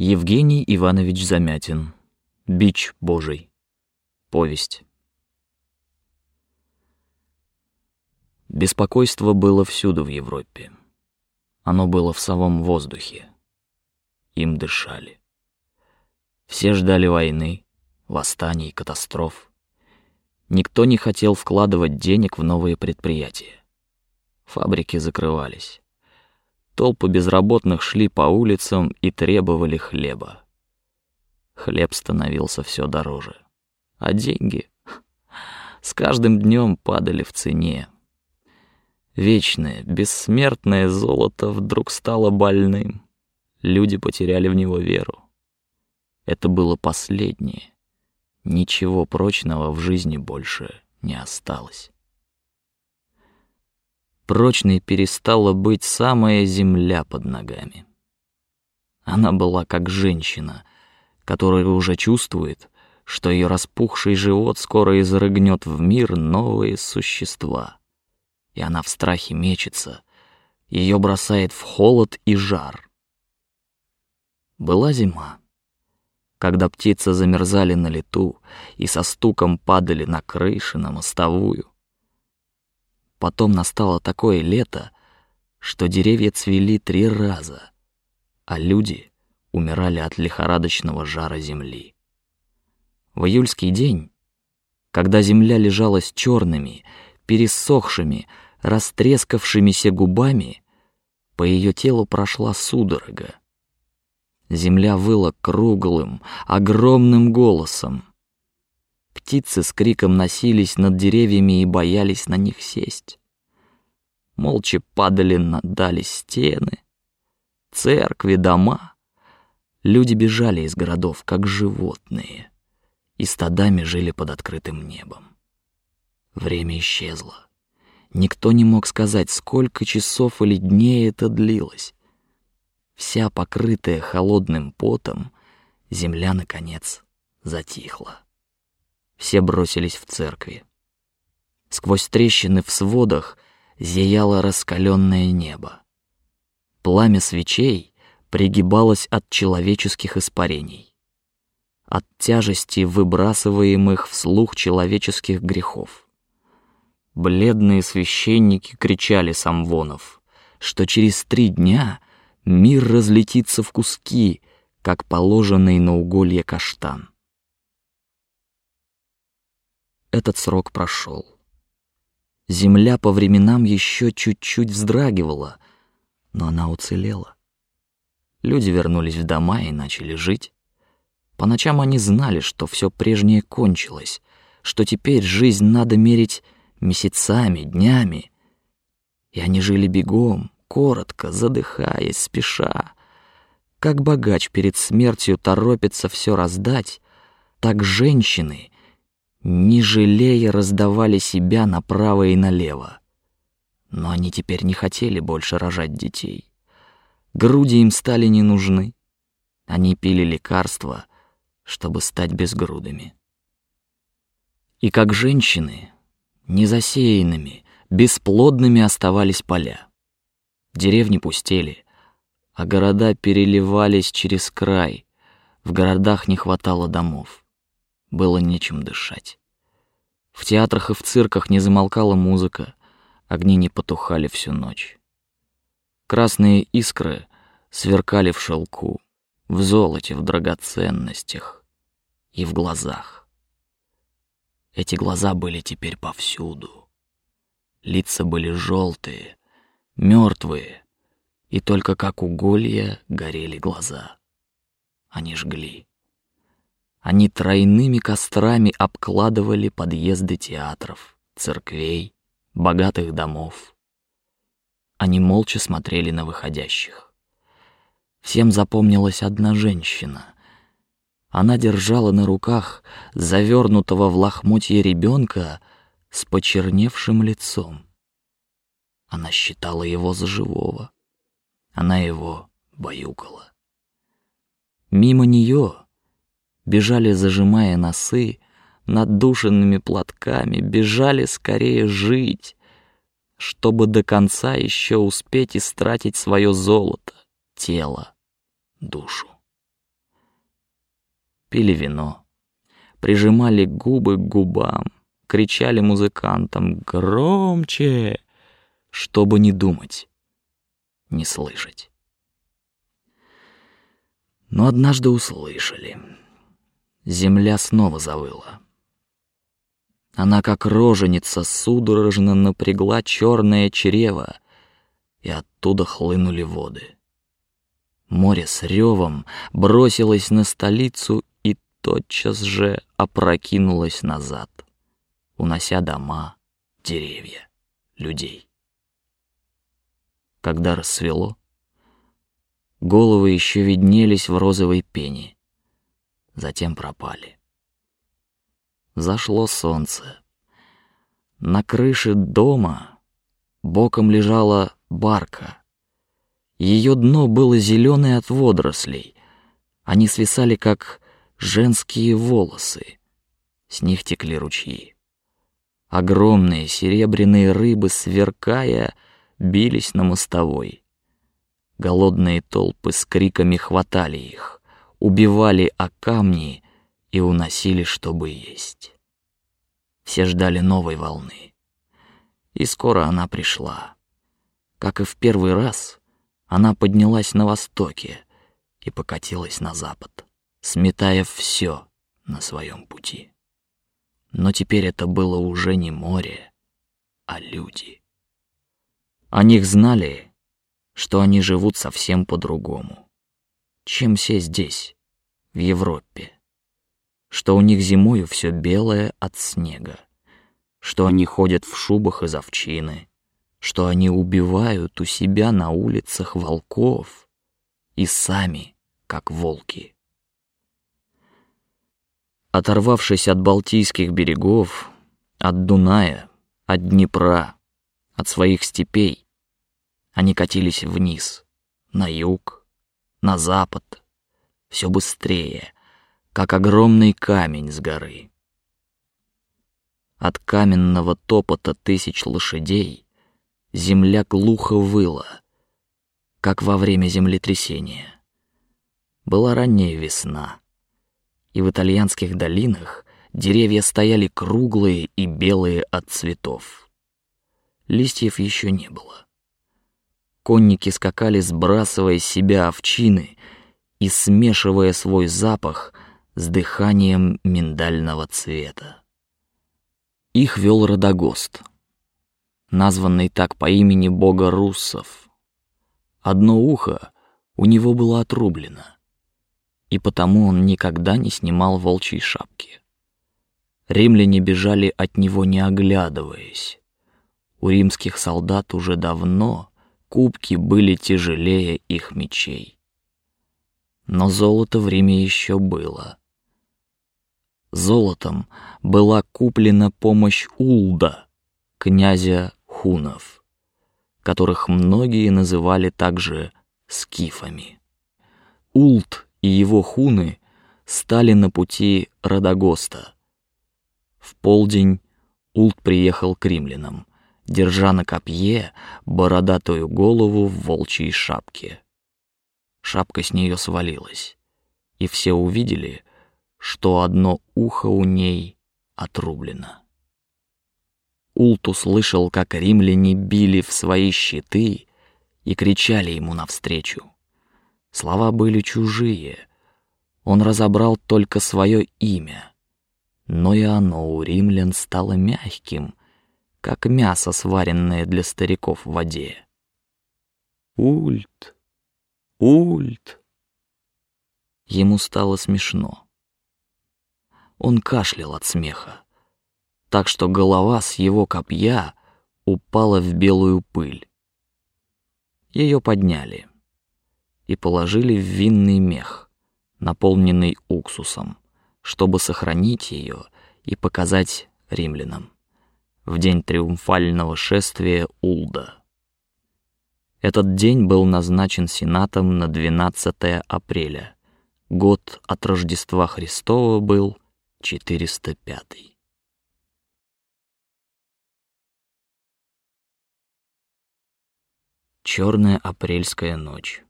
Евгений Иванович Замятин. Бич Божий. Повесть. Беспокойство было всюду в Европе. Оно было в самом воздухе. Им дышали. Все ждали войны, восстаний, катастроф. Никто не хотел вкладывать денег в новые предприятия. Фабрики закрывались. Толпы безработных шли по улицам и требовали хлеба. Хлеб становился все дороже, а деньги с каждым днем падали в цене. Вечное, бессмертное золото вдруг стало больным. Люди потеряли в него веру. Это было последнее. Ничего прочного в жизни больше не осталось. Прочной перестала быть самая земля под ногами. Она была как женщина, которая уже чувствует, что ее распухший живот скоро изрыгнет в мир новые существа и она в страхе мечется, ее бросает в холод и жар. Была зима, когда птицы замерзали на лету и со стуком падали на крыши, на мостовую. Потом настало такое лето, что деревья цвели три раза, а люди умирали от лихорадочного жара земли. В июльский день, когда земля лежала с черными, пересохшими, растрескавшимися губами, по ее телу прошла судорога. Земля выла круглым, огромным голосом. Птицы с криком носились над деревьями и боялись на них сесть. Молча падали на дали стены, церкви, дома. Люди бежали из городов, как животные, и стадами жили под открытым небом. Время исчезло. Никто не мог сказать, сколько часов или дней это длилось. Вся покрытая холодным потом, земля наконец затихла. Все бросились в церкви. Сквозь трещины в сводах зияло раскаленное небо. Пламя свечей пригибалось от человеческих испарений, от тяжести выбрасываемых вслух человеческих грехов. Бледные священники кричали самвонов, что через три дня мир разлетится в куски, как положенный на уголье каштан. Этот срок прошел. Земля по временам еще чуть-чуть вздрагивала, но она уцелела. Люди вернулись в дома и начали жить. По ночам они знали, что все прежнее кончилось, что теперь жизнь надо мерить месяцами, днями. И они жили бегом, коротко, задыхаясь, спеша. Как богач перед смертью торопится все раздать, так женщины, не жалея, раздавали себя направо и налево. Но они теперь не хотели больше рожать детей. Груди им стали не нужны. Они пили лекарства, чтобы стать безгрудыми. И как женщины, Незасеянными, бесплодными оставались поля. Деревни пустели, а города переливались через край. В городах не хватало домов, было нечем дышать. В театрах и в цирках не замолкала музыка, огни не потухали всю ночь. Красные искры сверкали в шелку, в золоте, в драгоценностях и в глазах. Эти глаза были теперь повсюду. Лица были желтые, мертвые, и только как уголья горели глаза. Они жгли. Они тройными кострами обкладывали подъезды театров, церквей, богатых домов. Они молча смотрели на выходящих. Всем запомнилась одна женщина, она держала на руках завернутого в лохмотье ребенка с почерневшим лицом. Она считала его за живого. Она его баюкала. Мимо нее бежали, зажимая носы, надушенными платками, бежали скорее жить, чтобы до конца еще успеть истратить свое золото, тело, душу. пили вино, прижимали губы к губам, кричали музыкантам громче, чтобы не думать, не слышать. Но однажды услышали. Земля снова завыла. Она как роженица судорожно напрягла черное чрево, и оттуда хлынули воды. Море с ревом бросилось на столицу и тотчас же опрокинулось назад, унося дома, деревья, людей. Когда рассвело, головы еще виднелись в розовой пене, затем пропали. Зашло солнце. На крыше дома боком лежала барка. Ее дно было зеленое от водорослей. Они свисали как женские волосы. С них текли ручьи. Огромные серебряные рыбы, сверкая, бились на мостовой. Голодные толпы с криками хватали их, убивали о камни и уносили, чтобы есть. Все ждали новой волны, и скоро она пришла. Как и в первый раз, она поднялась на востоке и покатилась на запад, сметая все на своем пути. Но теперь это было уже не море, а люди. О них знали, что они живут совсем по-другому, чем все здесь, в Европе. Что у них зимою все белое от снега, что они ходят в шубах из овчины, что они убивают у себя на улицах волков. И сами, как волки. Оторвавшись от Балтийских берегов, от Дуная, от Днепра, от своих степей, они катились вниз, на юг, на запад, все быстрее, как огромный камень с горы. От каменного топота тысяч лошадей земля глухо выла, как во время землетрясения. Была ранняя весна, и в итальянских долинах деревья стояли круглые и белые от цветов. Листьев еще не было. Конники скакали, сбрасывая себя овчины и смешивая свой запах с дыханием миндального цвета. Их вел Радагост, названный так по имени бога руссов. Одно ухо у него было отрублено, и потому он никогда не снимал волчьей шапки. Римляне бежали от него не оглядываясь. У римских солдат уже давно кубки были тяжелее их мечей. Но золото в Риме еще было, Золотом была куплена помощь Улда, князя хунов, которых многие называли также скифами. Улд и его хуны стали на пути Радагоста. В полдень Улд приехал к римлянам, держа на копье бородатую голову в волчьей шапке. Шапка с нее свалилась, и все увидели, что одно ухо у ней отрублено. Ульт услышал, как римляне били в свои щиты и кричали ему навстречу. Слова были чужие. Он разобрал только свое имя, но и оно у римлян стало мягким, как мясо, сваренное для стариков в воде. Ульт, Ульт. Ему стало смешно. Он кашлял от смеха, так что голова с его копья упала в белую пыль. Ее подняли и положили в винный мех, наполненный уксусом, чтобы сохранить ее и показать римлянам в день триумфального шествия Улда. Этот день был назначен сенатом на 12 апреля. Год от Рождества Христова был 405. Черная апрельская ночь.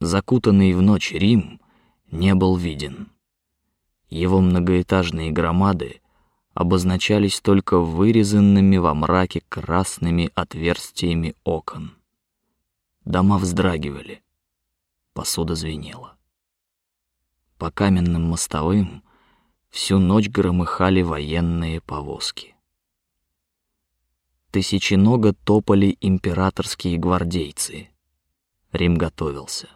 Закутанный в ночь Рим не был виден. Его многоэтажные громады обозначались только вырезанными во мраке красными отверстиями окон. Дома вздрагивали, посуда звенела. По каменным мостовым всю ночь громыхали военные повозки. Тысяченога топали императорские гвардейцы. Рим готовился.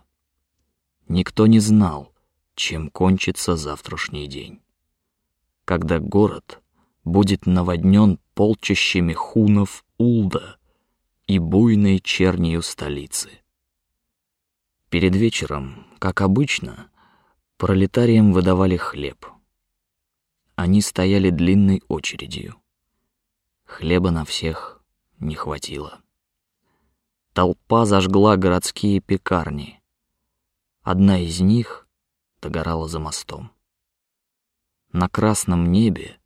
Никто не знал, чем кончится завтрашний день, когда город будет наводнен полчищами хунов Улда и буйной чернью столицы. Перед вечером, как обычно, пролетариям выдавали хлеб. Они стояли длинной очередью. Хлеба на всех не хватило. Толпа зажгла городские пекарни. Одна из них догорала за мостом. На красном небе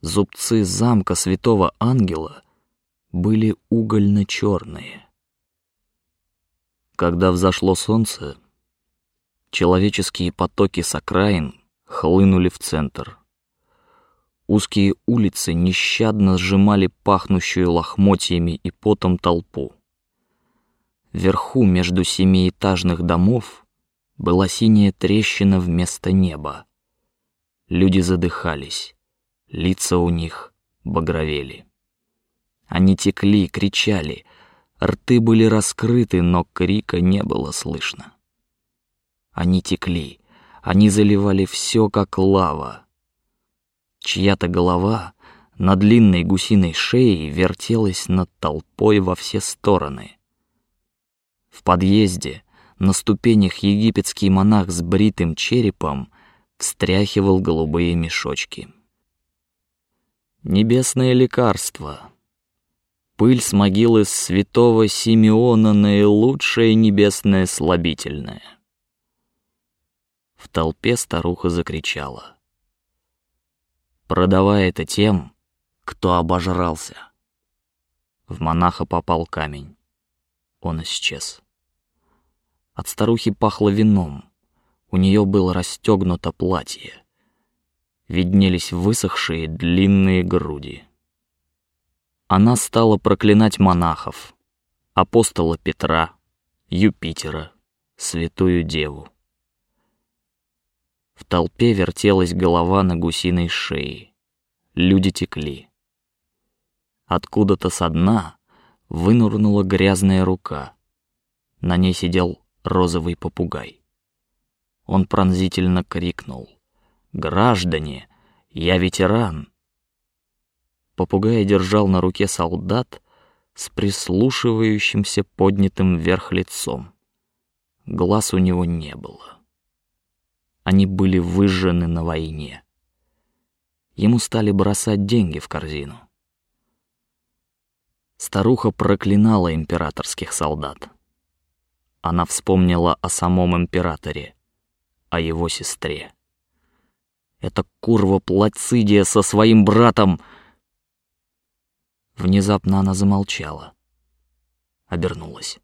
зубцы замка Святого Ангела были угольно-черные. Когда взошло солнце, человеческие потоки с окраин хлынули в центр. Узкие улицы нещадно сжимали пахнущую лохмотьями и потом толпу. Вверху между семиэтажных домов была синяя трещина вместо неба. Люди задыхались, лица у них багровели. Они текли, кричали, рты были раскрыты, но крика не было слышно. Они текли, они заливали все как лава Чья-то голова на длинной гусиной шее вертелась над толпой во все стороны. В подъезде на ступенях египетский монах с бритым черепом встряхивал голубые мешочки. Небесное лекарство. Пыль с могилы святого Симеона наилучшее небесное слабительное. В толпе старуха закричала продавая это тем, кто обожрался. В монаха попал камень. Он исчез. От старухи пахло вином. У нее было расстегнуто платье. Виднелись высохшие длинные груди. Она стала проклинать монахов, апостола Петра, Юпитера, святую Деву. В толпе вертелась голова на гусиной шее. Люди текли. Откуда-то со дна вынурнула грязная рука. На ней сидел розовый попугай. Он пронзительно крикнул: "Граждане, я ветеран!" Попугай держал на руке солдат с прислушивающимся поднятым вверх лицом. Глаз у него не было. Они были выжжены на войне. Ему стали бросать деньги в корзину. Старуха проклинала императорских солдат. Она вспомнила о самом императоре, о его сестре. Это курва Плацидия со своим братом. Внезапно она замолчала, обернулась.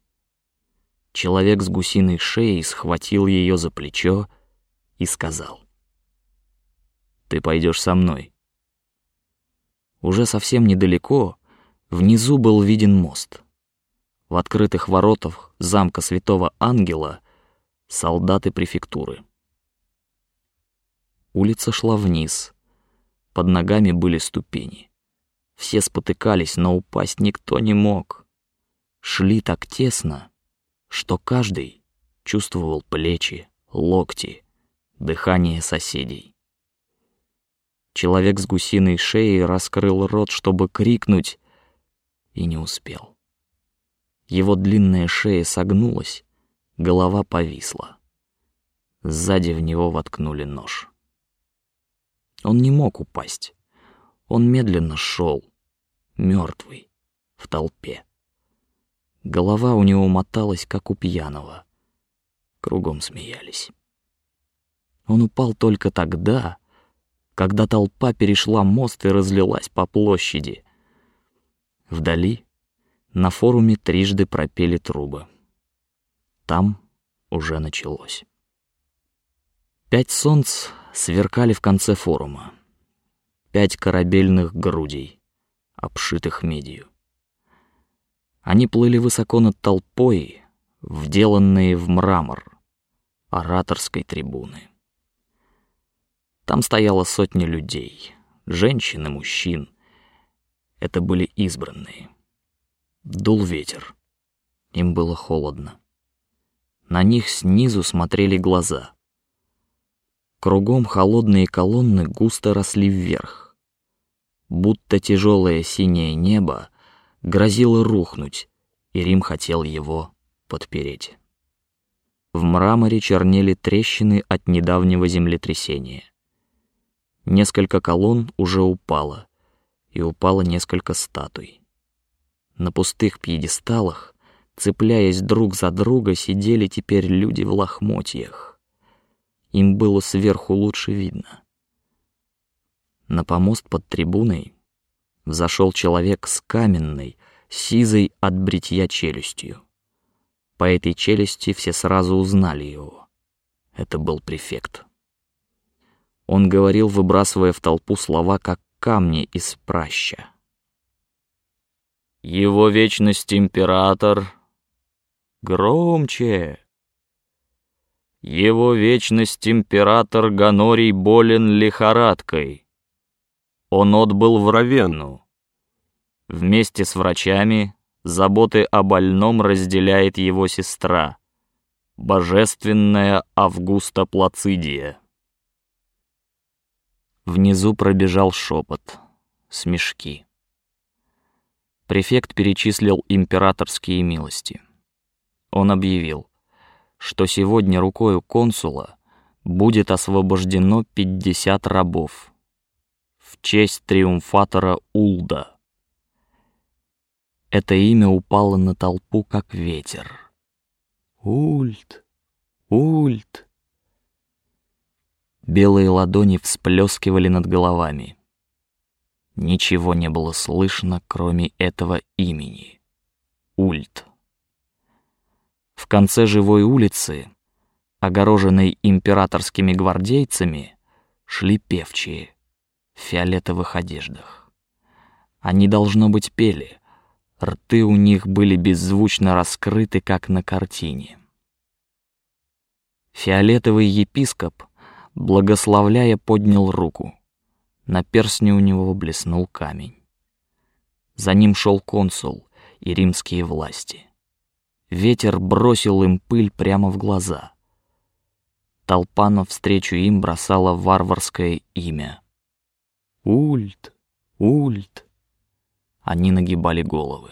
Человек с гусиной шеей схватил ее за плечо и сказал: "Ты пойдешь со мной". Уже совсем недалеко внизу был виден мост. В открытых воротах замка Святого Ангела солдаты префектуры. Улица шла вниз. Под ногами были ступени. Все спотыкались, но упасть никто не мог. Шли так тесно, что каждый чувствовал плечи, локти, дыхание соседей. Человек с гусиной шеей раскрыл рот, чтобы крикнуть, и не успел. Его длинная шея согнулась, голова повисла. Сзади в него воткнули нож. Он не мог упасть. Он медленно шел, мертвый, в толпе. Голова у него моталась, как у пьяного. Кругом смеялись. Он упал только тогда, когда толпа перешла мост и разлилась по площади. Вдали на форуме трижды пропели трубы. Там уже началось. Пять солнц сверкали в конце форума. Пять корабельных грудей, обшитых медью. Они плыли высоко над толпой, вделанные в мрамор ораторской трибуны. Там стояло сотни людей, женщин и мужчин. Это были избранные. Дул ветер. Им было холодно. На них снизу смотрели глаза. Кругом холодные колонны густо росли вверх, будто тяжелое синее небо грозило рухнуть, и Рим хотел его подпереть. В мраморе чернели трещины от недавнего землетрясения. Несколько колонн уже упало, и упало несколько статуй. На пустых пьедесталах, цепляясь друг за друга, сидели теперь люди в лохмотьях. Им было сверху лучше видно. На помост под трибуной взошел человек с каменной, сизой от бритья челюстью. По этой челюсти все сразу узнали его. Это был префект. Он говорил, выбрасывая в толпу слова, как камни из праща. Его вечность император. Громче. Его вечность император Ганорий болен лихорадкой. Он отбыл в Равенну. Вместе с врачами заботы о больном разделяет его сестра, божественная Августа Плацидия. Внизу пробежал шепот, смешки. Префект перечислил императорские милости. Он объявил, что сегодня рукою консула будет освобождено пятьдесят рабов в честь триумфатора Улда. Это имя упало на толпу как ветер. Ульт, Ульт. Белые ладони всплескивали над головами. Ничего не было слышно, кроме этого имени. Ульт. В конце живой улицы, огороженной императорскими гвардейцами, шли певчие в фиолетовых одеждах. Они должно быть пели. Рты у них были беззвучно раскрыты, как на картине. Фиолетовый епископ благословляя, поднял руку. На перстне у него блеснул камень. За ним шел консул и римские власти. Ветер бросил им пыль прямо в глаза. Толпа навстречу им бросала варварское имя. Ульт, Ульт. Они нагибали головы.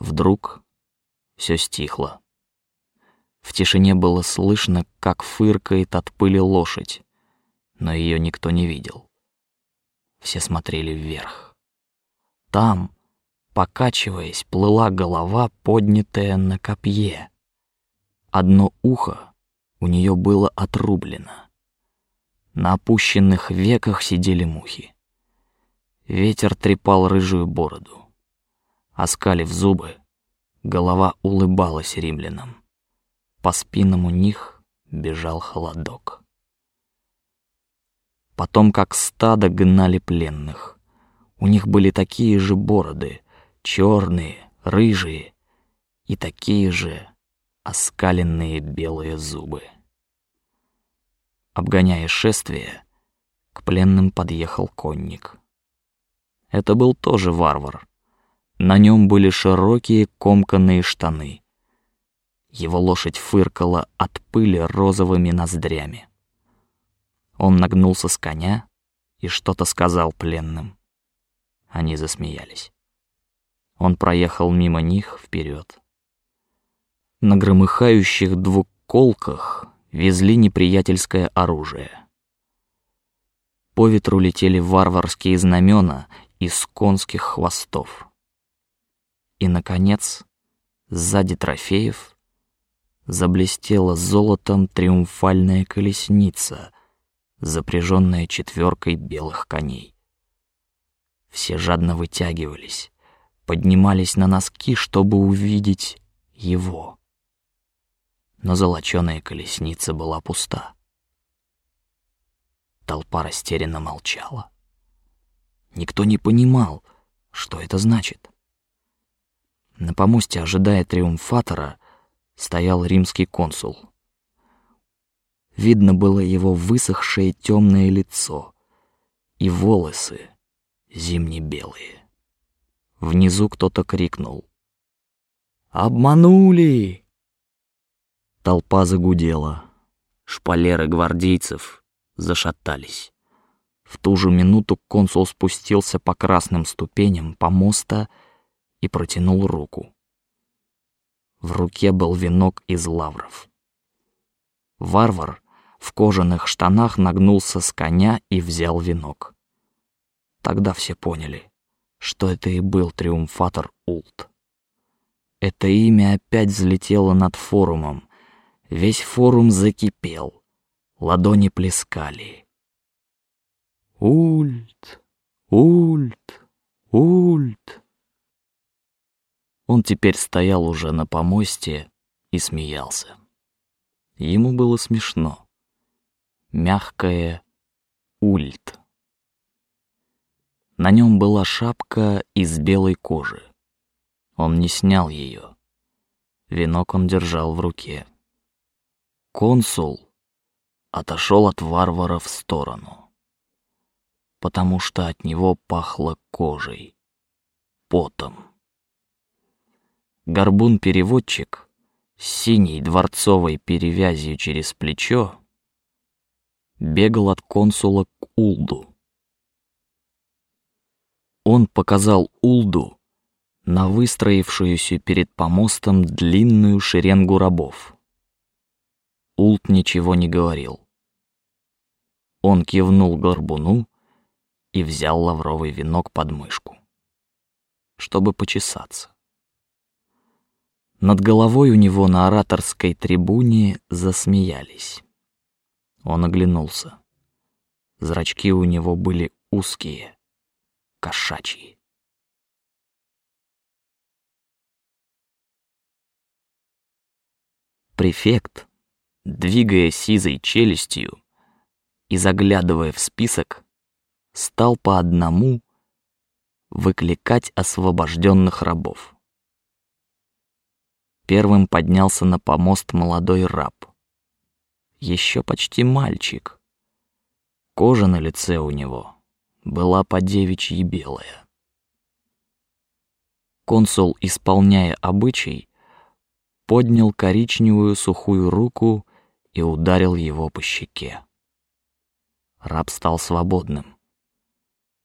Вдруг все стихло. В тишине было слышно, как фыркает от пыли лошадь, но ее никто не видел. Все смотрели вверх. Там, покачиваясь, плыла голова, поднятая на копье. Одно ухо у нее было отрублено. На опущенных веках сидели мухи. Ветер трепал рыжую бороду. Оскалив зубы, голова улыбалась римлянам. По спинам у них бежал холодок. Потом, как стадо, гнали пленных. У них были такие же бороды, черные, рыжие, и такие же оскаленные белые зубы. Обгоняя шествие, к пленным подъехал конник. Это был тоже варвар, на нем были широкие комканные штаны. Его лошадь фыркала от пыли розовыми ноздрями. Он нагнулся с коня и что-то сказал пленным. Они засмеялись. Он проехал мимо них вперед. На громыхающих двуколках везли неприятельское оружие. По ветру летели варварские знамена из конских хвостов. И, наконец, сзади трофеев заблестела золотом триумфальная колесница, запряженная четверкой белых коней. Все жадно вытягивались, поднимались на носки, чтобы увидеть его. Но золоченая колесница была пуста. Толпа растерянно молчала. Никто не понимал, что это значит. На помосте, ожидая триумфатора, стоял римский консул. Видно было его высохшее темное лицо и волосы зимне-белые. Внизу кто-то крикнул: "Обманули!" Толпа загудела, шпалеры гвардейцев зашатались. В ту же минуту консул спустился по красным ступеням помоста и протянул руку. В руке был венок из лавров. Варвар в кожаных штанах нагнулся с коня и взял венок. Тогда все поняли, что это и был триумфатор Улт. Это имя опять взлетело над форумом. Весь форум закипел, ладони плескали. Ульт, Ульт, Ульт. Он теперь стоял уже на помосте и смеялся. Ему было смешно. Мягкое ульт. На нем была шапка из белой кожи. Он не снял ее. Венок он держал в руке. Консул отошел от варвара в сторону, потому что от него пахло кожей, потом. Горбун-переводчик с синей дворцовой перевязью через плечо бегал от консула к Улду. Он показал Улду на выстроившуюся перед помостом длинную шеренгу рабов. Улд ничего не говорил. Он кивнул горбуну и взял лавровый венок под мышку, чтобы почесаться. Над головой у него на ораторской трибуне засмеялись. Он оглянулся. Зрачки у него были узкие, кошачьи. Префект, двигая сизой челюстью и заглядывая в список, стал по одному выкликать освобожденных рабов. Первым поднялся на помост молодой раб, еще почти мальчик. Кожа на лице у него была по девичьи белая. Консул, исполняя обычай, поднял коричневую сухую руку и ударил его по щеке. Раб стал свободным.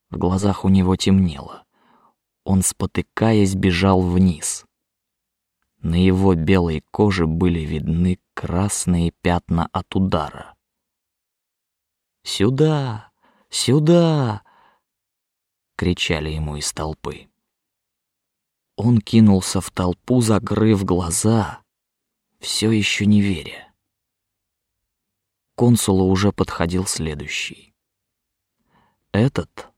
В глазах у него темнело. Он, спотыкаясь, бежал вниз. На его белой коже были видны красные пятна от удара. Сюда, сюда! кричали ему из толпы. Он кинулся в толпу, закрыв глаза, все еще не веря. Консулу уже подходил следующий. Этот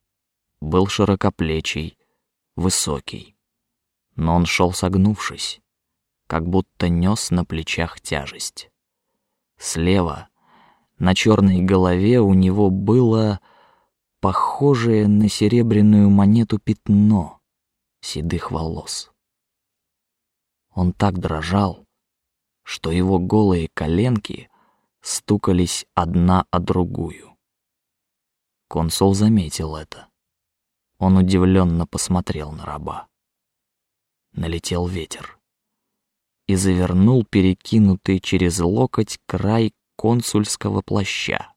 был широкоплечий, высокий, но он шел согнувшись, как будто нес на плечах тяжесть. Слева на черной голове у него было похожее на серебряную монету пятно седых волос. Он так дрожал, что его голые коленки стукались одна о другую. Консул заметил это. Он удивленно посмотрел на раба. Налетел ветер и завернул перекинутый через локоть край консульского плаща.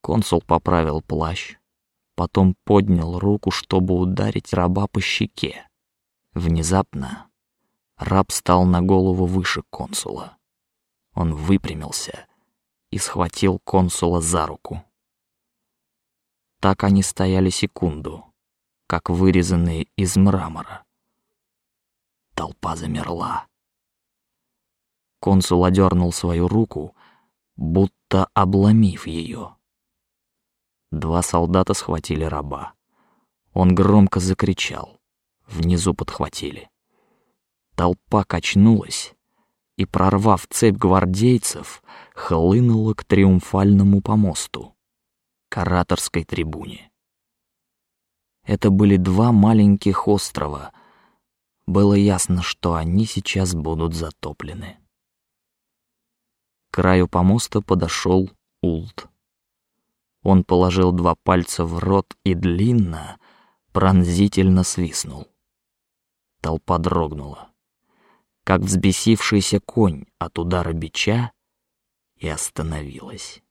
Консул поправил плащ, потом поднял руку, чтобы ударить раба по щеке. Внезапно раб стал на голову выше консула. Он выпрямился и схватил консула за руку. Так они стояли секунду, как вырезанные из мрамора. Толпа замерла. Консул одернул свою руку, будто обломив ее. Два солдата схватили раба. Он громко закричал. Внизу подхватили. Толпа качнулась и, прорвав цепь гвардейцев, хлынула к триумфальному помосту, к ораторской трибуне. Это были два маленьких острова. Было ясно, что они сейчас будут затоплены. К краю помоста подошел Улт. Он положил два пальца в рот и длинно, пронзительно свистнул. Толпа дрогнула, как взбесившийся конь от удара бича, и остановилась.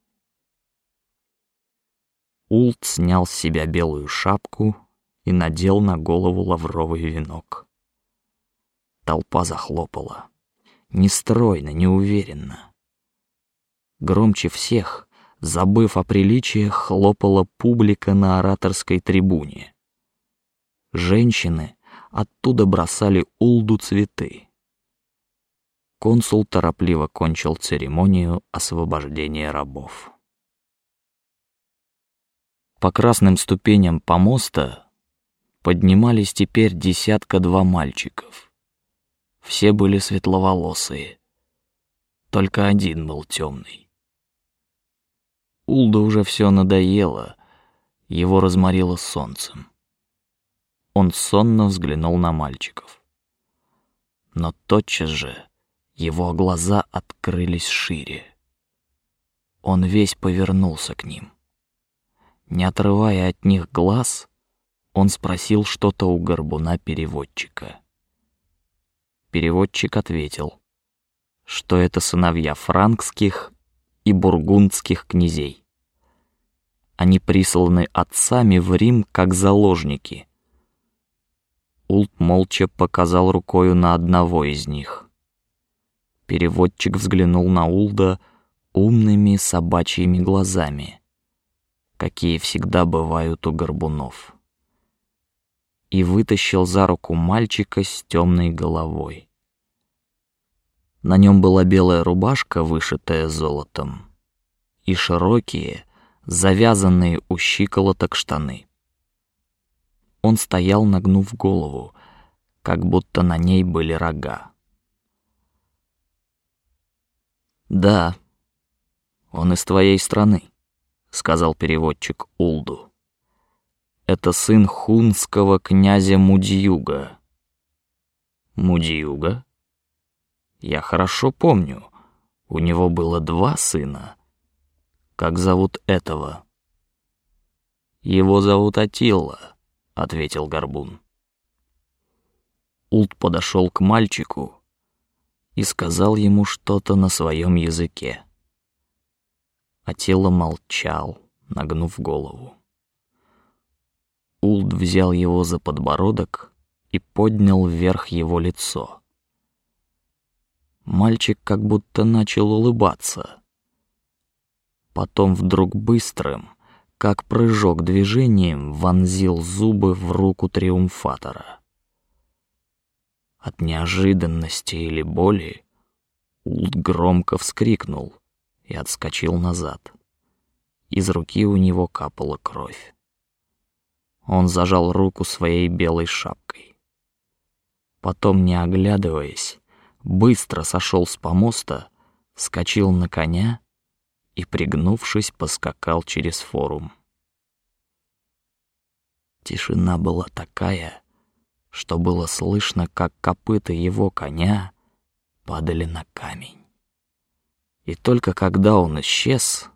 Улт снял с себя белую шапку и надел на голову лавровый венок. Толпа захлопала, нестройно, неуверенно. Громче всех, забыв о приличиях, хлопала публика на ораторской трибуне. Женщины оттуда бросали Улду цветы. Консул торопливо кончил церемонию освобождения рабов. По красным ступеням помоста поднимались теперь десятка-два мальчиков. Все были светловолосые, только один был темный. Улда уже все надоело, его разморило солнцем. Он сонно взглянул на мальчиков, но тотчас же его глаза открылись шире. Он весь повернулся к ним, не отрывая от них глаз он спросил что-то у горбуна переводчика. Переводчик ответил, что это сыновья франкских и бургундских князей. Они присланы отцами в Рим как заложники. Улт молча показал рукою на одного из них. Переводчик взглянул на Улда умными собачьими глазами, какие всегда бывают у горбунов и вытащил за руку мальчика с темной головой. На нем была белая рубашка, вышитая золотом, и широкие, завязанные у щиколоток штаны. Он стоял, нагнув голову, как будто на ней были рога. Да, он из твоей страны, сказал переводчик Улду это сын хунского князя Мудьюга. Мудьюга? Я хорошо помню. У него было два сына. Как зовут этого? Его зовут Атилла, ответил Горбун. Улт подошел к мальчику и сказал ему что-то на своем языке. Атилла молчал, нагнув голову. Улд взял его за подбородок и поднял вверх его лицо. Мальчик как будто начал улыбаться. Потом вдруг быстрым, как прыжок движением, вонзил зубы в руку триумфатора. От неожиданности или боли Улд громко вскрикнул и отскочил назад. Из руки у него капала кровь. Он зажал руку своей белой шапкой. Потом, не оглядываясь, быстро сошел с помоста, скочил на коня и, пригнувшись, поскакал через форум. Тишина была такая, что было слышно, как копыта его коня падали на камень. И только когда он исчез,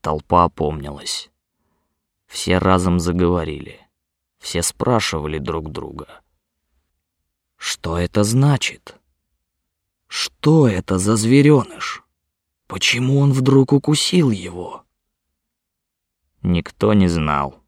толпа опомнилась. Все разом заговорили. Все спрашивали друг друга. Что это значит? Что это за звереныш? Почему он вдруг укусил его? Никто не знал.